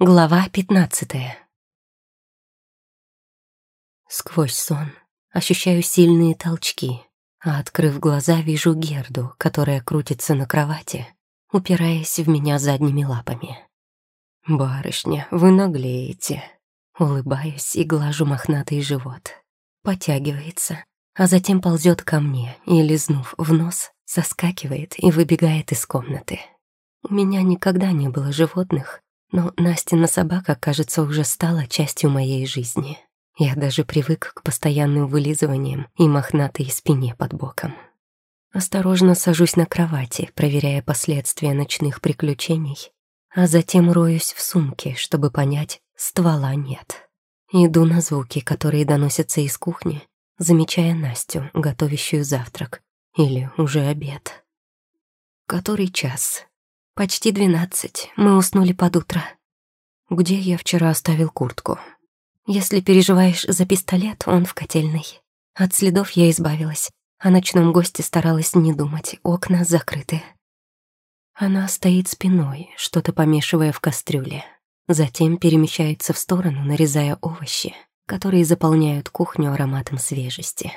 Глава пятнадцатая. Сквозь сон ощущаю сильные толчки, а, открыв глаза, вижу Герду, которая крутится на кровати, упираясь в меня задними лапами. «Барышня, вы наглеете». Улыбаюсь и глажу мохнатый живот. Потягивается, а затем ползет ко мне и, лизнув в нос, соскакивает и выбегает из комнаты. У меня никогда не было животных, но Настина собака, кажется, уже стала частью моей жизни. Я даже привык к постоянным вылизываниям и мохнатой спине под боком. Осторожно сажусь на кровати, проверяя последствия ночных приключений, а затем роюсь в сумке, чтобы понять, ствола нет. Иду на звуки, которые доносятся из кухни, замечая Настю, готовящую завтрак, или уже обед. Который час? Почти двенадцать. Мы уснули под утро. Где я вчера оставил куртку? Если переживаешь за пистолет, он в котельной. От следов я избавилась. О ночном госте старалась не думать, окна закрыты. Она стоит спиной, что-то помешивая в кастрюле. Затем перемещается в сторону, нарезая овощи, которые заполняют кухню ароматом свежести.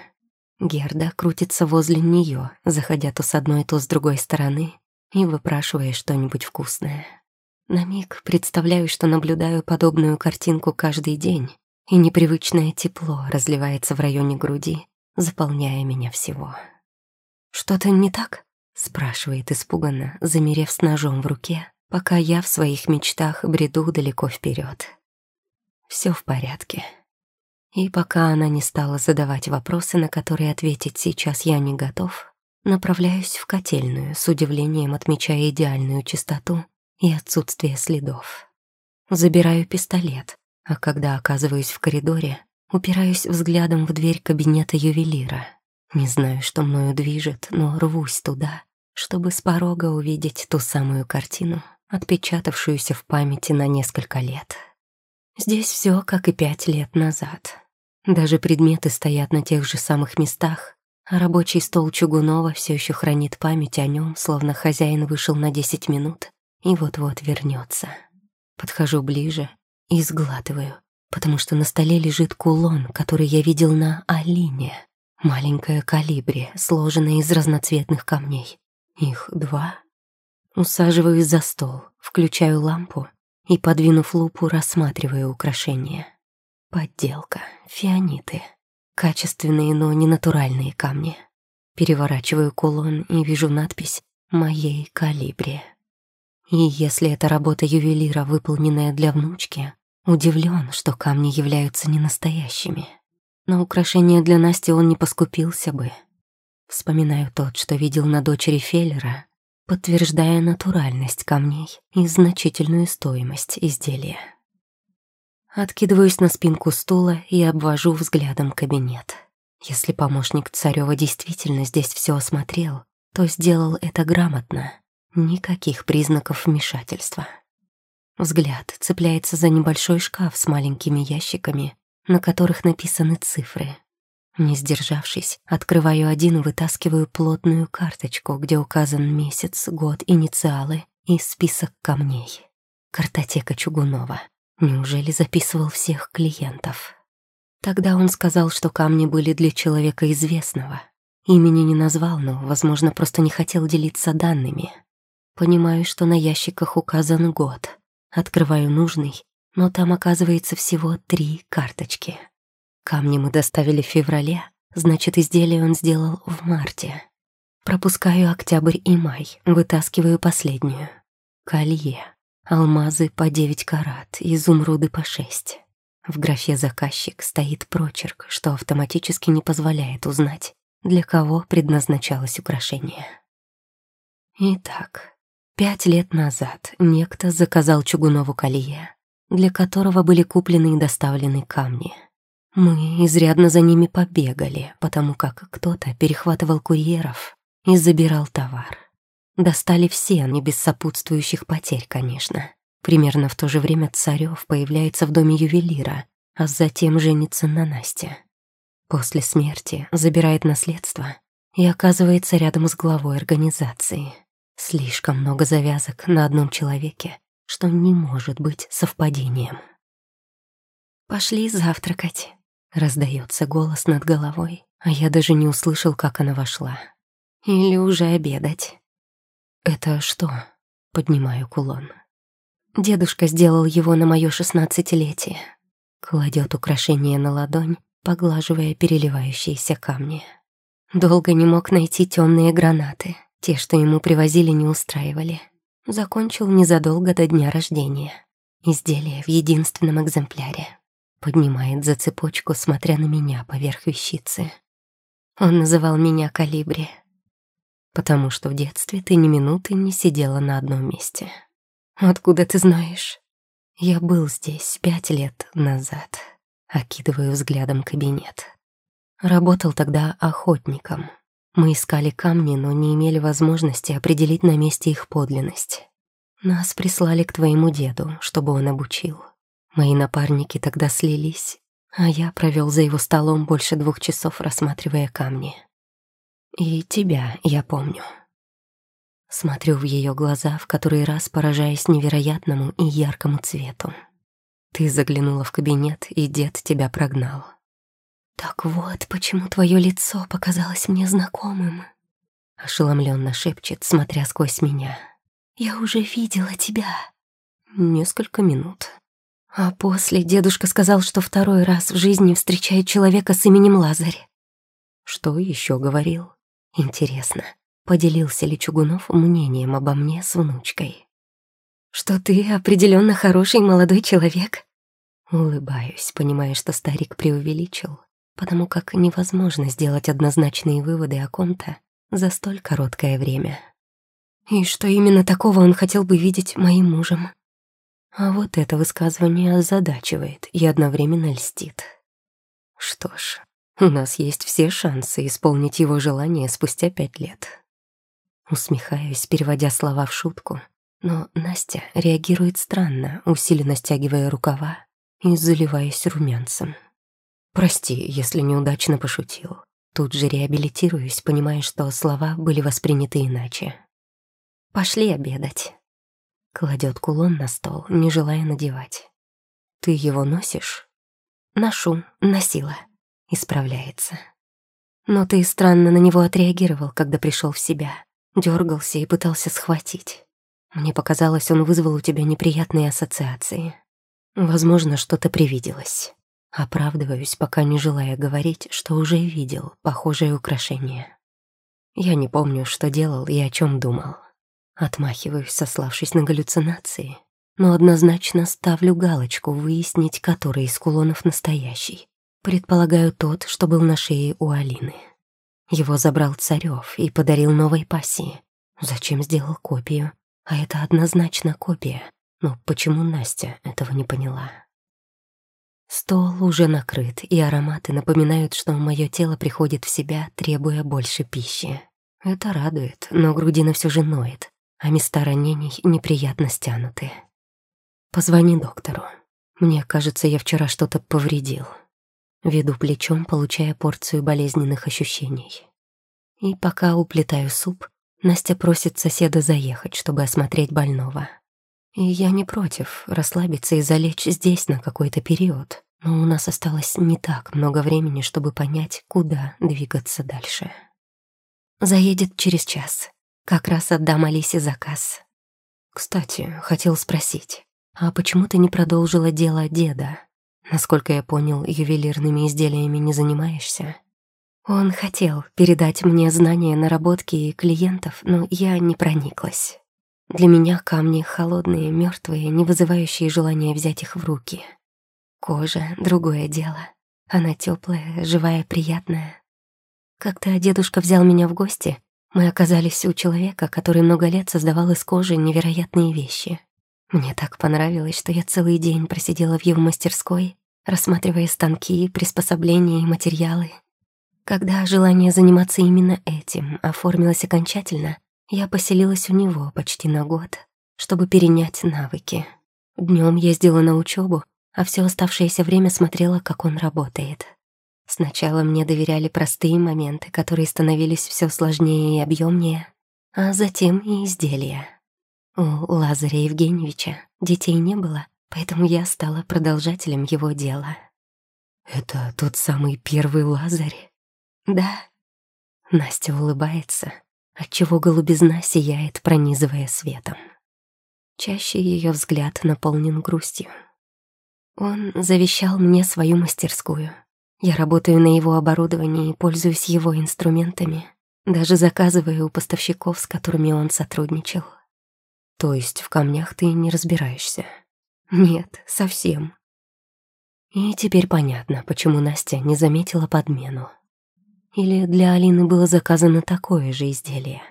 Герда крутится возле нее, заходя то с одной, то с другой стороны, и выпрашивая что-нибудь вкусное. На миг представляю, что наблюдаю подобную картинку каждый день, и непривычное тепло разливается в районе груди, заполняя меня всего. «Что-то не так?» — спрашивает испуганно, замерев с ножом в руке, пока я в своих мечтах бреду далеко вперед. Все в порядке. И пока она не стала задавать вопросы, на которые ответить сейчас я не готов, Направляюсь в котельную, с удивлением отмечая идеальную чистоту и отсутствие следов. Забираю пистолет, а когда оказываюсь в коридоре, упираюсь взглядом в дверь кабинета ювелира. Не знаю, что мною движет, но рвусь туда, чтобы с порога увидеть ту самую картину, отпечатавшуюся в памяти на несколько лет. Здесь все как и пять лет назад. Даже предметы стоят на тех же самых местах, рабочий стол Чугунова все еще хранит память о нем, словно хозяин вышел на десять минут и вот-вот вернется. Подхожу ближе и сглатываю, потому что на столе лежит кулон, который я видел на Алине. Маленькая калибри, сложенная из разноцветных камней. Их два. Усаживаюсь за стол, включаю лампу и, подвинув лупу, рассматриваю украшения. Подделка, фианиты. Качественные, но не натуральные камни. Переворачиваю кулон и вижу надпись «Моей калибре». И если это работа ювелира, выполненная для внучки, удивлен, что камни являются ненастоящими. На украшение для Насти он не поскупился бы. Вспоминаю тот, что видел на дочери Феллера, подтверждая натуральность камней и значительную стоимость изделия. Откидываюсь на спинку стула и обвожу взглядом кабинет. Если помощник Царева действительно здесь все осмотрел, то сделал это грамотно. Никаких признаков вмешательства. Взгляд цепляется за небольшой шкаф с маленькими ящиками, на которых написаны цифры. Не сдержавшись, открываю один и вытаскиваю плотную карточку, где указан месяц, год, инициалы и список камней. Картотека Чугунова. Неужели записывал всех клиентов? Тогда он сказал, что камни были для человека известного. Имени не назвал, но, возможно, просто не хотел делиться данными. Понимаю, что на ящиках указан год. Открываю нужный, но там оказывается всего три карточки. Камни мы доставили в феврале, значит, изделие он сделал в марте. Пропускаю октябрь и май, вытаскиваю последнюю. Колье. Алмазы по 9 карат, изумруды по 6. В графе «Заказчик» стоит прочерк, что автоматически не позволяет узнать, для кого предназначалось украшение. Итак, пять лет назад некто заказал Чугунову колье, для которого были куплены и доставлены камни. Мы изрядно за ними побегали, потому как кто-то перехватывал курьеров и забирал товар. Достали все, не без сопутствующих потерь, конечно. Примерно в то же время Царёв появляется в доме ювелира, а затем женится на Насте. После смерти забирает наследство и оказывается рядом с главой организации. Слишком много завязок на одном человеке, что не может быть совпадением. «Пошли завтракать», — раздается голос над головой, а я даже не услышал, как она вошла. «Или уже обедать». «Это что?» — поднимаю кулон. Дедушка сделал его на моё шестнадцатилетие. Кладет украшение на ладонь, поглаживая переливающиеся камни. Долго не мог найти темные гранаты. Те, что ему привозили, не устраивали. Закончил незадолго до дня рождения. Изделие в единственном экземпляре. Поднимает за цепочку, смотря на меня поверх вещицы. Он называл меня Калибри. Потому что в детстве ты ни минуты не сидела на одном месте. Откуда ты знаешь? Я был здесь пять лет назад. Окидываю взглядом кабинет. Работал тогда охотником. Мы искали камни, но не имели возможности определить на месте их подлинность. Нас прислали к твоему деду, чтобы он обучил. Мои напарники тогда слились, а я провел за его столом больше двух часов, рассматривая камни. И тебя я помню. Смотрю в ее глаза, в который раз поражаясь невероятному и яркому цвету. Ты заглянула в кабинет, и дед тебя прогнал. «Так вот, почему твое лицо показалось мне знакомым?» Ошеломленно шепчет, смотря сквозь меня. «Я уже видела тебя». Несколько минут. А после дедушка сказал, что второй раз в жизни встречает человека с именем Лазарь. Что еще говорил? Интересно, поделился ли Чугунов мнением обо мне с внучкой? Что ты определенно хороший молодой человек. Улыбаюсь, понимая, что старик преувеличил потому как невозможно сделать однозначные выводы о ком-то за столь короткое время. И что именно такого он хотел бы видеть моим мужем. А вот это высказывание озадачивает и одновременно льстит. Что ж, у нас есть все шансы исполнить его желание спустя пять лет. Усмехаюсь, переводя слова в шутку, но Настя реагирует странно, усиленно стягивая рукава и заливаясь румянцем. Прости, если неудачно пошутил. Тут же реабилитируюсь, понимая, что слова были восприняты иначе. «Пошли обедать». Кладет кулон на стол, не желая надевать. «Ты его носишь?» «Ношу, носила». Исправляется. «Но ты странно на него отреагировал, когда пришел в себя. Дергался и пытался схватить. Мне показалось, он вызвал у тебя неприятные ассоциации. Возможно, что-то привиделось». Оправдываюсь, пока не желая говорить, что уже видел похожее украшение. Я не помню, что делал и о чем думал. Отмахиваюсь, сославшись на галлюцинации, но однозначно ставлю галочку выяснить, который из кулонов настоящий. Предполагаю тот, что был на шее у Алины. Его забрал Царев и подарил новой пассии. Зачем сделал копию? А это однозначно копия. Но почему Настя этого не поняла? Стол уже накрыт, и ароматы напоминают, что мое тело приходит в себя, требуя больше пищи. Это радует, но грудина все же ноет, а места ранений неприятно стянуты. Позвони доктору. Мне кажется, я вчера что-то повредил. Веду плечом, получая порцию болезненных ощущений. И пока уплетаю суп, Настя просит соседа заехать, чтобы осмотреть больного. И я не против расслабиться и залечь здесь на какой-то период. Но у нас осталось не так много времени, чтобы понять, куда двигаться дальше. Заедет через час. Как раз отдам Алисе заказ. Кстати, хотел спросить, а почему ты не продолжила дело деда? Насколько я понял, ювелирными изделиями не занимаешься? Он хотел передать мне знания, наработки и клиентов, но я не прониклась. Для меня камни холодные, мертвые, не вызывающие желания взять их в руки. Кожа — другое дело. Она теплая, живая, приятная. Как-то дедушка взял меня в гости. Мы оказались у человека, который много лет создавал из кожи невероятные вещи. Мне так понравилось, что я целый день просидела в его мастерской, рассматривая станки, приспособления и материалы. Когда желание заниматься именно этим оформилось окончательно, я поселилась у него почти на год, чтобы перенять навыки. Днем ездила на учебу, а все оставшееся время смотрела, как он работает. Сначала мне доверяли простые моменты, которые становились все сложнее и объемнее, а затем и изделия. У Лазаря Евгеньевича детей не было, поэтому я стала продолжателем его дела. Это тот самый первый Лазарь? Да. Настя улыбается, отчего голубизна сияет, пронизывая светом. Чаще ее взгляд наполнен грустью. Он завещал мне свою мастерскую. Я работаю на его оборудовании и пользуюсь его инструментами, даже заказываю у поставщиков, с которыми он сотрудничал. То есть в камнях ты не разбираешься? Нет, совсем. И теперь понятно, почему Настя не заметила подмену. Или для Алины было заказано такое же изделие.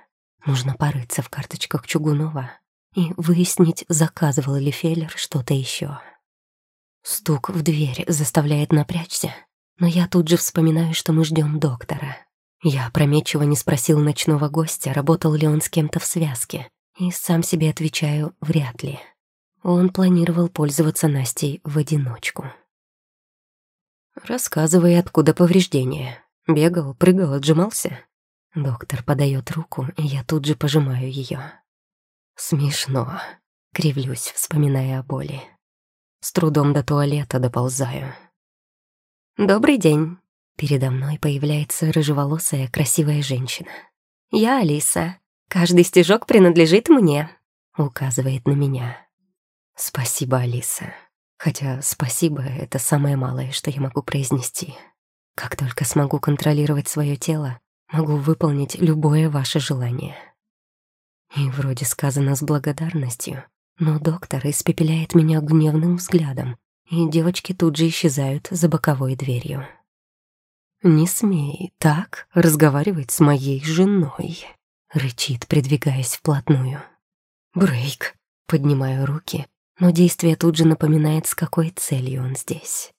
Нужно порыться в карточках Чугунова и выяснить, заказывал ли Феллер что-то еще. Стук в дверь заставляет напрячься, но я тут же вспоминаю, что мы ждем доктора. Я опрометчиво не спросил ночного гостя, работал ли он с кем-то в связке, и сам себе отвечаю «вряд ли». Он планировал пользоваться Настей в одиночку. «Рассказывай, откуда повреждения. Бегал, прыгал, отжимался?» Доктор подает руку, и я тут же пожимаю ее. Смешно. Кривлюсь, вспоминая о боли. С трудом до туалета доползаю. «Добрый день». Передо мной появляется рыжеволосая красивая женщина. «Я Алиса. Каждый стежок принадлежит мне», — указывает на меня. «Спасибо, Алиса. Хотя спасибо — это самое малое, что я могу произнести. Как только смогу контролировать свое тело, могу выполнить любое ваше желание». И вроде сказано с благодарностью, но доктор испепеляет меня гневным взглядом, и девочки тут же исчезают за боковой дверью. «Не смей так разговаривать с моей женой», — рычит, придвигаясь вплотную. «Брейк», — поднимаю руки, но действие тут же напоминает, с какой целью он здесь.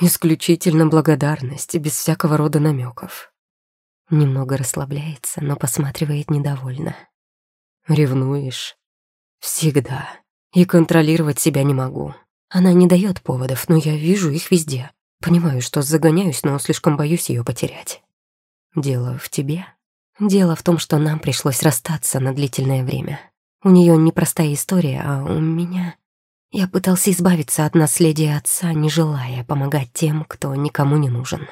«Исключительно благодарность, без всякого рода намеков. Немного расслабляется, но посматривает недовольно. «Ревнуешь?» «Всегда. И контролировать себя не могу. Она не дает поводов, но я вижу их везде. Понимаю, что загоняюсь, но слишком боюсь ее потерять. Дело в тебе?» Дело в том, что нам пришлось расстаться на длительное время. У нее непростая история, а у меня... Я пытался избавиться от наследия отца, не желая помогать тем, кто никому не нужен.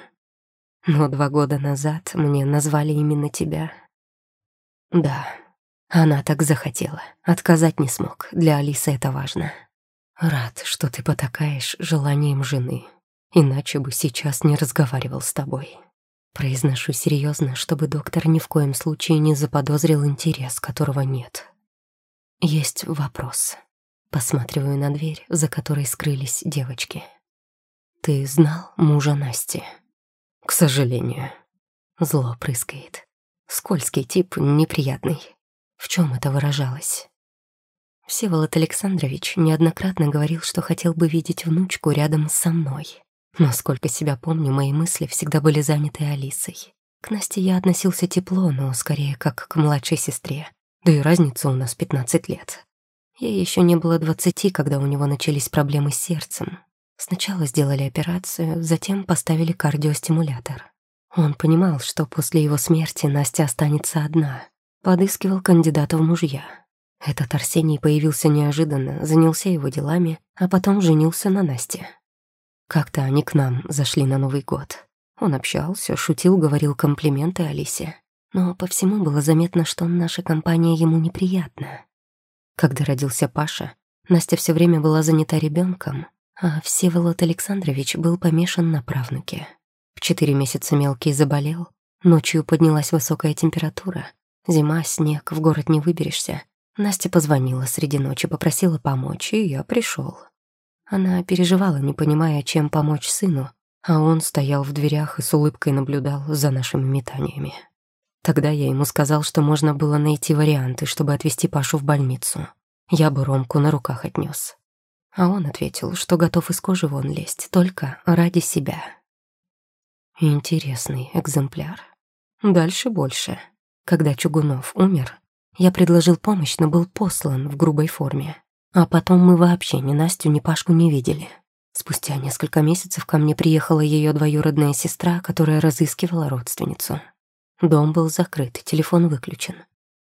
Но два года назад мне назвали именно тебя. Да, она так захотела. Отказать не смог. Для Алисы это важно. Рад, что ты потакаешь желанием жены. Иначе бы сейчас не разговаривал с тобой. Произношу серьезно, чтобы доктор ни в коем случае не заподозрил интерес, которого нет. Есть вопрос. Посматриваю на дверь, за которой скрылись девочки. Ты знал мужа Насти? К сожалению. Зло прыскает. Скользкий тип, неприятный. В чем это выражалось? Всеволод Александрович неоднократно говорил, что хотел бы видеть внучку рядом со мной. Насколько себя помню, мои мысли всегда были заняты Алисой. К Насте я относился тепло, но скорее как к младшей сестре. Да и разница у нас 15 лет. Ей еще не было 20, когда у него начались проблемы с сердцем. Сначала сделали операцию, затем поставили кардиостимулятор. Он понимал, что после его смерти Настя останется одна. Подыскивал кандидата в мужья. Этот Арсений появился неожиданно, занялся его делами, а потом женился на Насте. Как-то они к нам зашли на Новый год. Он общался, шутил, говорил комплименты Алисе. Но по всему было заметно, что наша компания ему неприятна. Когда родился Паша, Настя все время была занята ребенком, а Всеволод Александрович был помешан на правнуке. В четыре месяца мелкий заболел, ночью поднялась высокая температура. Зима, снег, в город не выберешься. Настя позвонила среди ночи, попросила помочь, и я пришел. Она переживала, не понимая, чем помочь сыну, а он стоял в дверях и с улыбкой наблюдал за нашими метаниями. Тогда я ему сказал, что можно было найти варианты, чтобы отвезти Пашу в больницу. Я бы Ромку на руках отнес. А он ответил, что готов из кожи вон лезть, только ради себя. Интересный экземпляр. Дальше больше. Когда Чугунов умер, я предложил помощь, но был послан в грубой форме. А потом мы вообще ни Настю, ни Пашку не видели. Спустя несколько месяцев ко мне приехала ее двоюродная сестра, которая разыскивала родственницу. Дом был закрыт, телефон выключен.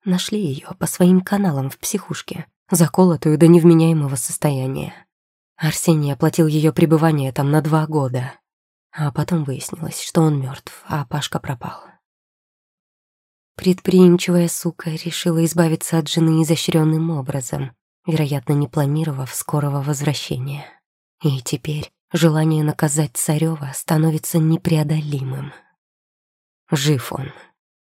Нашли ее по своим каналам в психушке, заколотую до невменяемого состояния. Арсений оплатил ее пребывание там на два года. А потом выяснилось, что он мертв, а Пашка пропал. Предприимчивая сука решила избавиться от жены изощренным образом, вероятно, не планировав скорого возвращения. И теперь желание наказать Царева становится непреодолимым. Жив он.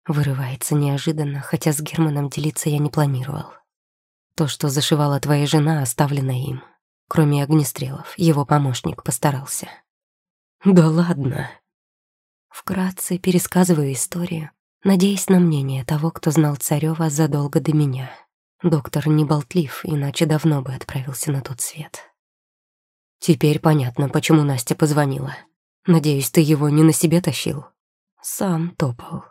Вырывается неожиданно, хотя с Германом делиться я не планировал. То, что зашивала твоя жена, оставлено им. Кроме огнестрелов, его помощник постарался. Да ладно. Вкратце пересказываю историю, надеясь на мнение того, кто знал Царева задолго до меня. Доктор не болтлив, иначе давно бы отправился на тот свет. Теперь понятно, почему Настя позвонила. Надеюсь, ты его не на себе тащил? Сам топал.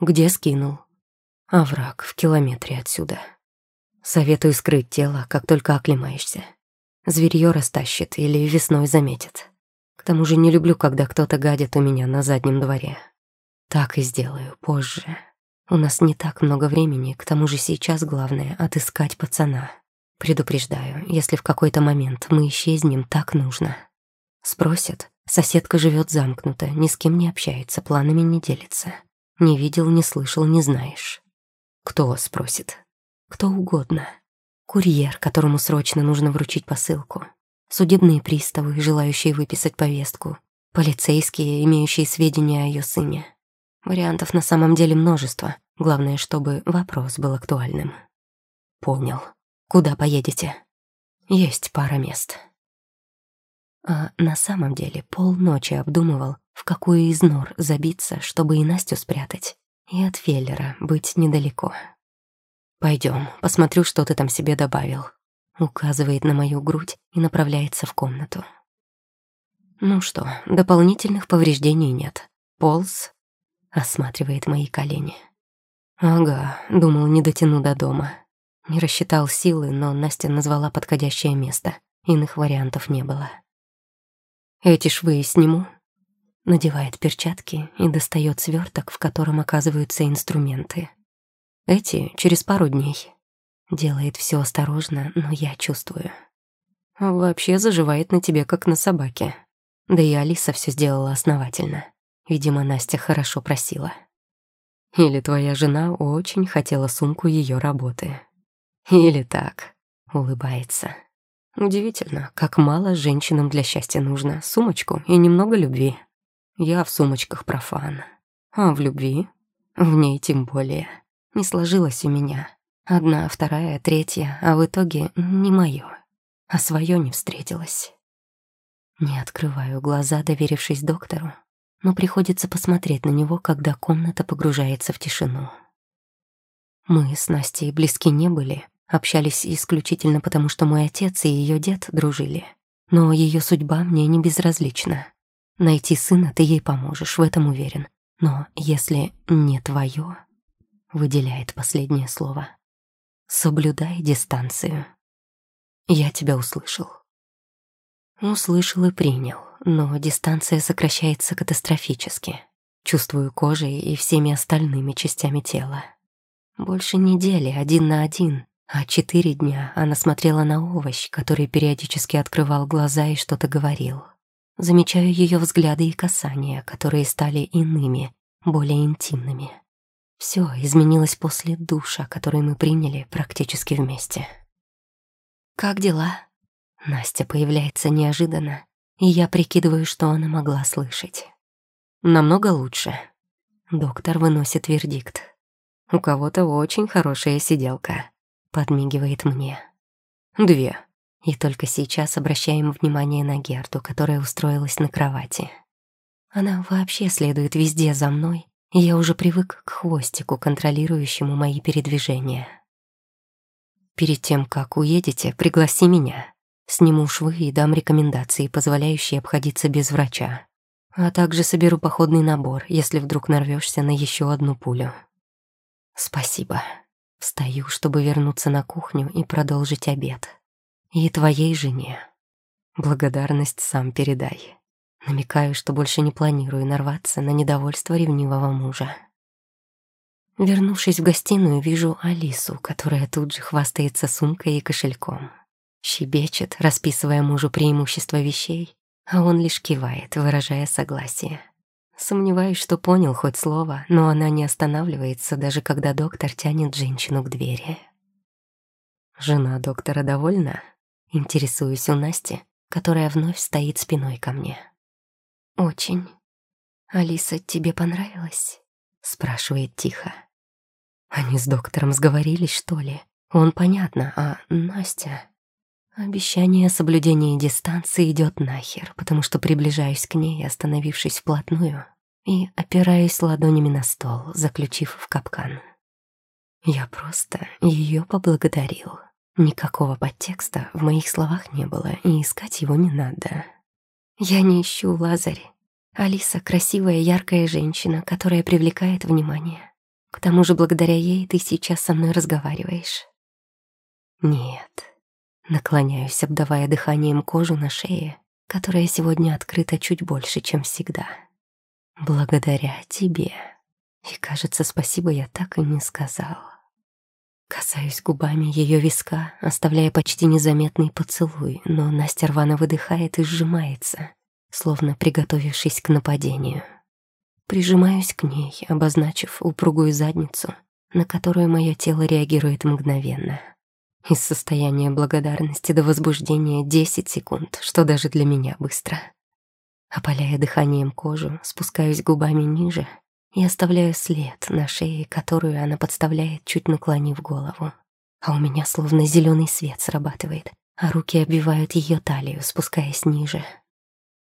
Где скинул? А враг в километре отсюда. Советую скрыть тело, как только оклемаешься. Зверьё растащит или весной заметит. К тому же не люблю, когда кто-то гадит у меня на заднем дворе. Так и сделаю позже. У нас не так много времени, к тому же сейчас главное — отыскать пацана. Предупреждаю, если в какой-то момент мы исчезнем, так нужно. Спросят, соседка живет замкнута, ни с кем не общается, планами не делится. Не видел, не слышал, не знаешь. Кто спросит? Кто угодно. Курьер, которому срочно нужно вручить посылку. Судебные приставы, желающие выписать повестку. Полицейские, имеющие сведения о ее сыне. Вариантов на самом деле множество. Главное, чтобы вопрос был актуальным. Понял. Куда поедете? Есть пара мест. А на самом деле полночи обдумывал, в какую из нор забиться, чтобы и Настю спрятать, и от Феллера быть недалеко. Пойдем, посмотрю, что ты там себе добавил. Указывает на мою грудь и направляется в комнату. Ну что, дополнительных повреждений нет. Полз осматривает мои колени. Ага, думал, не дотяну до дома. Не рассчитал силы, но Настя назвала подходящее место. Иных вариантов не было. Эти швы сниму. Надевает перчатки и достает сверток, в котором оказываются инструменты. Эти через пару дней. Делает все осторожно, но я чувствую. Вообще заживает на тебе, как на собаке. Да и Алиса все сделала основательно. Видимо, Настя хорошо просила. Или твоя жена очень хотела сумку ее работы. Или так, улыбается. Удивительно, как мало женщинам для счастья нужно. Сумочку и немного любви. Я в сумочках профан. А в любви? В ней тем более. Не сложилось у меня. Одна, вторая, третья, а в итоге не моё. А своё не встретилось. Не открываю глаза, доверившись доктору, но приходится посмотреть на него, когда комната погружается в тишину. Мы с Настей близки не были, общались исключительно потому, что мой отец и ее дед дружили. Но ее судьба мне не безразлична. Найти сына ты ей поможешь, в этом уверен. Но если не твое, выделяет последнее слово, соблюдай дистанцию. Я тебя услышал. Услышал и принял но дистанция сокращается катастрофически. Чувствую кожей и всеми остальными частями тела. Больше недели один на один, а четыре дня она смотрела на овощ, который периодически открывал глаза и что-то говорил. Замечаю ее взгляды и касания, которые стали иными, более интимными. Все изменилось после душа, который мы приняли практически вместе. «Как дела?» Настя появляется неожиданно, и я прикидываю, что она могла слышать. Намного лучше. Доктор выносит вердикт. У кого-то очень хорошая сиделка. Подмигивает мне. Две. И только сейчас обращаем внимание на Герду, которая устроилась на кровати. Она вообще следует везде за мной, и я уже привык к хвостику, контролирующему мои передвижения. Перед тем, как уедете, пригласи меня. Сниму швы и дам рекомендации, позволяющие обходиться без врача. А также соберу походный набор, если вдруг нарвешься на еще одну пулю. Спасибо. Встаю, чтобы вернуться на кухню и продолжить обед. И твоей жене. Благодарность сам передай. Намекаю, что больше не планирую нарваться на недовольство ревнивого мужа. Вернувшись в гостиную, вижу Алису, которая тут же хвастается сумкой и кошельком. Щебечет, расписывая мужу преимущества вещей, а он лишь кивает, выражая согласие. Сомневаюсь, что понял хоть слово, но она не останавливается, даже когда доктор тянет женщину к двери. Жена доктора довольна? Интересуюсь у Насти, которая вновь стоит спиной ко мне. «Очень. Алиса, тебе понравилось?» Спрашивает тихо. Они с доктором сговорились, что ли? Он понятно, а Настя... Обещание соблюдения дистанции идет нахер, потому что приближаюсь к ней, остановившись вплотную, и опираюсь ладонями на стол, заключив в капкан. Я просто ее поблагодарил. Никакого подтекста в моих словах не было, и искать его не надо. Я не ищу Лазарь. Алиса — красивая, яркая женщина, которая привлекает внимание. К тому же благодаря ей ты сейчас со мной разговариваешь. Нет, Наклоняюсь, обдавая дыханием кожу на шее, которая сегодня открыта чуть больше, чем всегда. Благодаря тебе. И, кажется, спасибо я так и не сказал. Касаюсь губами ее виска, оставляя почти незаметный поцелуй, но Настя рвано выдыхает и сжимается, словно приготовившись к нападению. Прижимаюсь к ней, обозначив упругую задницу, на которую мое тело реагирует мгновенно. Из состояния благодарности до возбуждения 10 секунд, что даже для меня быстро. Опаляя дыханием кожу, спускаюсь губами ниже и оставляю след на шее, которую она подставляет, чуть наклонив голову. А у меня словно зеленый свет срабатывает, а руки обвивают ее талию, спускаясь ниже.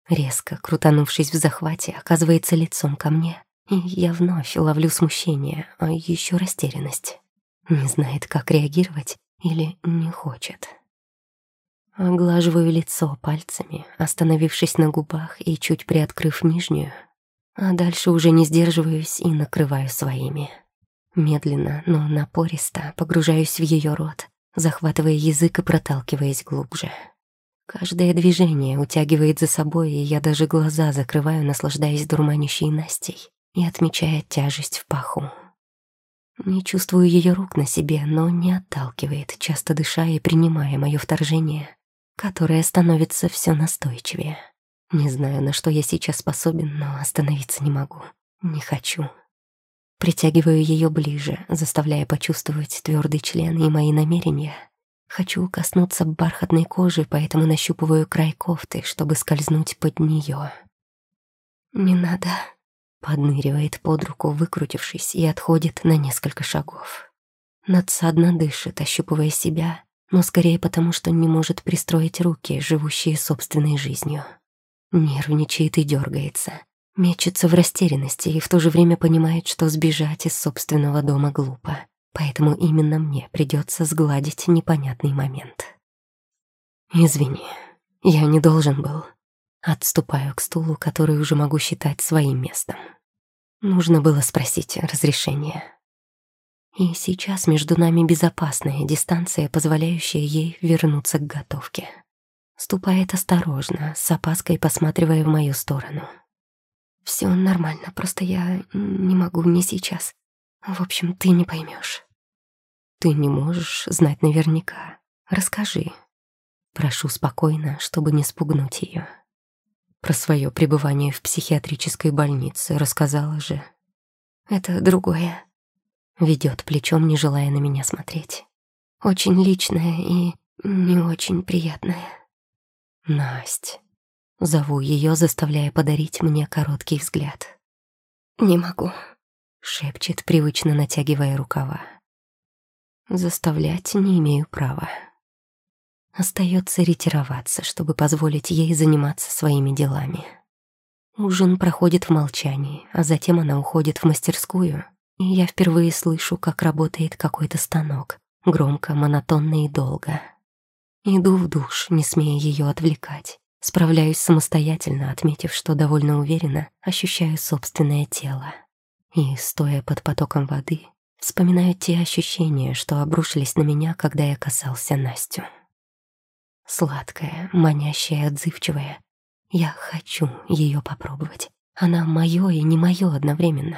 Резко, крутанувшись в захвате, оказывается лицом ко мне, и я вновь ловлю смущение, а еще растерянность. Не знает, как реагировать, или не хочет. Оглаживаю лицо пальцами, остановившись на губах и чуть приоткрыв нижнюю, а дальше уже не сдерживаюсь и накрываю своими. Медленно, но напористо погружаюсь в ее рот, захватывая язык и проталкиваясь глубже. Каждое движение утягивает за собой, и я даже глаза закрываю, наслаждаясь дурманящей Настей и отмечая тяжесть в паху. Не чувствую ее рук на себе, но не отталкивает, часто дыша и принимая мое вторжение, которое становится все настойчивее. Не знаю, на что я сейчас способен, но остановиться не могу. Не хочу. Притягиваю ее ближе, заставляя почувствовать твердый член и мои намерения. Хочу коснуться бархатной кожи, поэтому нащупываю край кофты, чтобы скользнуть под нее. «Не надо», Подныривает под руку, выкрутившись, и отходит на несколько шагов. Надсадно дышит, ощупывая себя, но скорее потому, что не может пристроить руки, живущие собственной жизнью. Нервничает и дергается. Мечется в растерянности и в то же время понимает, что сбежать из собственного дома глупо. Поэтому именно мне придется сгладить непонятный момент. «Извини, я не должен был», Отступаю к стулу, который уже могу считать своим местом. Нужно было спросить разрешения. И сейчас между нами безопасная дистанция, позволяющая ей вернуться к готовке. Ступает осторожно, с опаской посматривая в мою сторону. Все нормально, просто я не могу не сейчас. В общем, ты не поймешь. Ты не можешь знать наверняка. Расскажи. Прошу спокойно, чтобы не спугнуть ее. Про свое пребывание в психиатрической больнице рассказала же. Это другое. Ведет плечом, не желая на меня смотреть. Очень личное и не очень приятное. Насть. Зову ее, заставляя подарить мне короткий взгляд. «Не могу», — шепчет, привычно натягивая рукава. Заставлять не имею права. Остается ретироваться, чтобы позволить ей заниматься своими делами. Ужин проходит в молчании, а затем она уходит в мастерскую, и я впервые слышу, как работает какой-то станок, громко, монотонно и долго. Иду в душ, не смея ее отвлекать. Справляюсь самостоятельно, отметив, что довольно уверенно ощущаю собственное тело. И, стоя под потоком воды, вспоминаю те ощущения, что обрушились на меня, когда я касался Настю. Сладкая, манящая, отзывчивая. Я хочу ее попробовать. Она мое и не мое одновременно.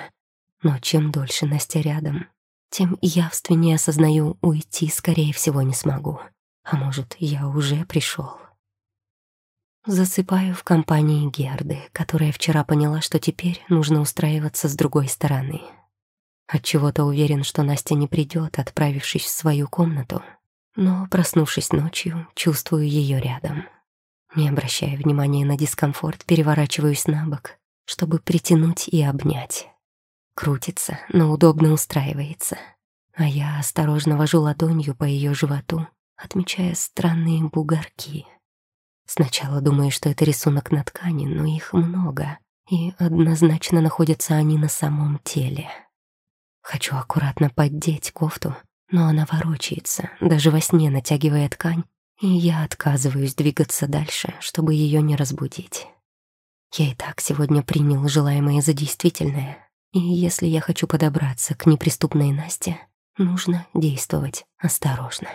Но чем дольше Настя рядом, тем явственнее осознаю, уйти, скорее всего, не смогу. А может, я уже пришел. Засыпаю в компании Герды, которая вчера поняла, что теперь нужно устраиваться с другой стороны. Отчего-то уверен, что Настя не придет, отправившись в свою комнату, но, проснувшись ночью, чувствую ее рядом. Не обращая внимания на дискомфорт, переворачиваюсь на бок, чтобы притянуть и обнять. Крутится, но удобно устраивается. А я осторожно вожу ладонью по ее животу, отмечая странные бугорки. Сначала думаю, что это рисунок на ткани, но их много, и однозначно находятся они на самом теле. Хочу аккуратно поддеть кофту, но она ворочается, даже во сне натягивая ткань, и я отказываюсь двигаться дальше, чтобы ее не разбудить. Я и так сегодня принял желаемое за действительное, и если я хочу подобраться к неприступной Насте, нужно действовать осторожно.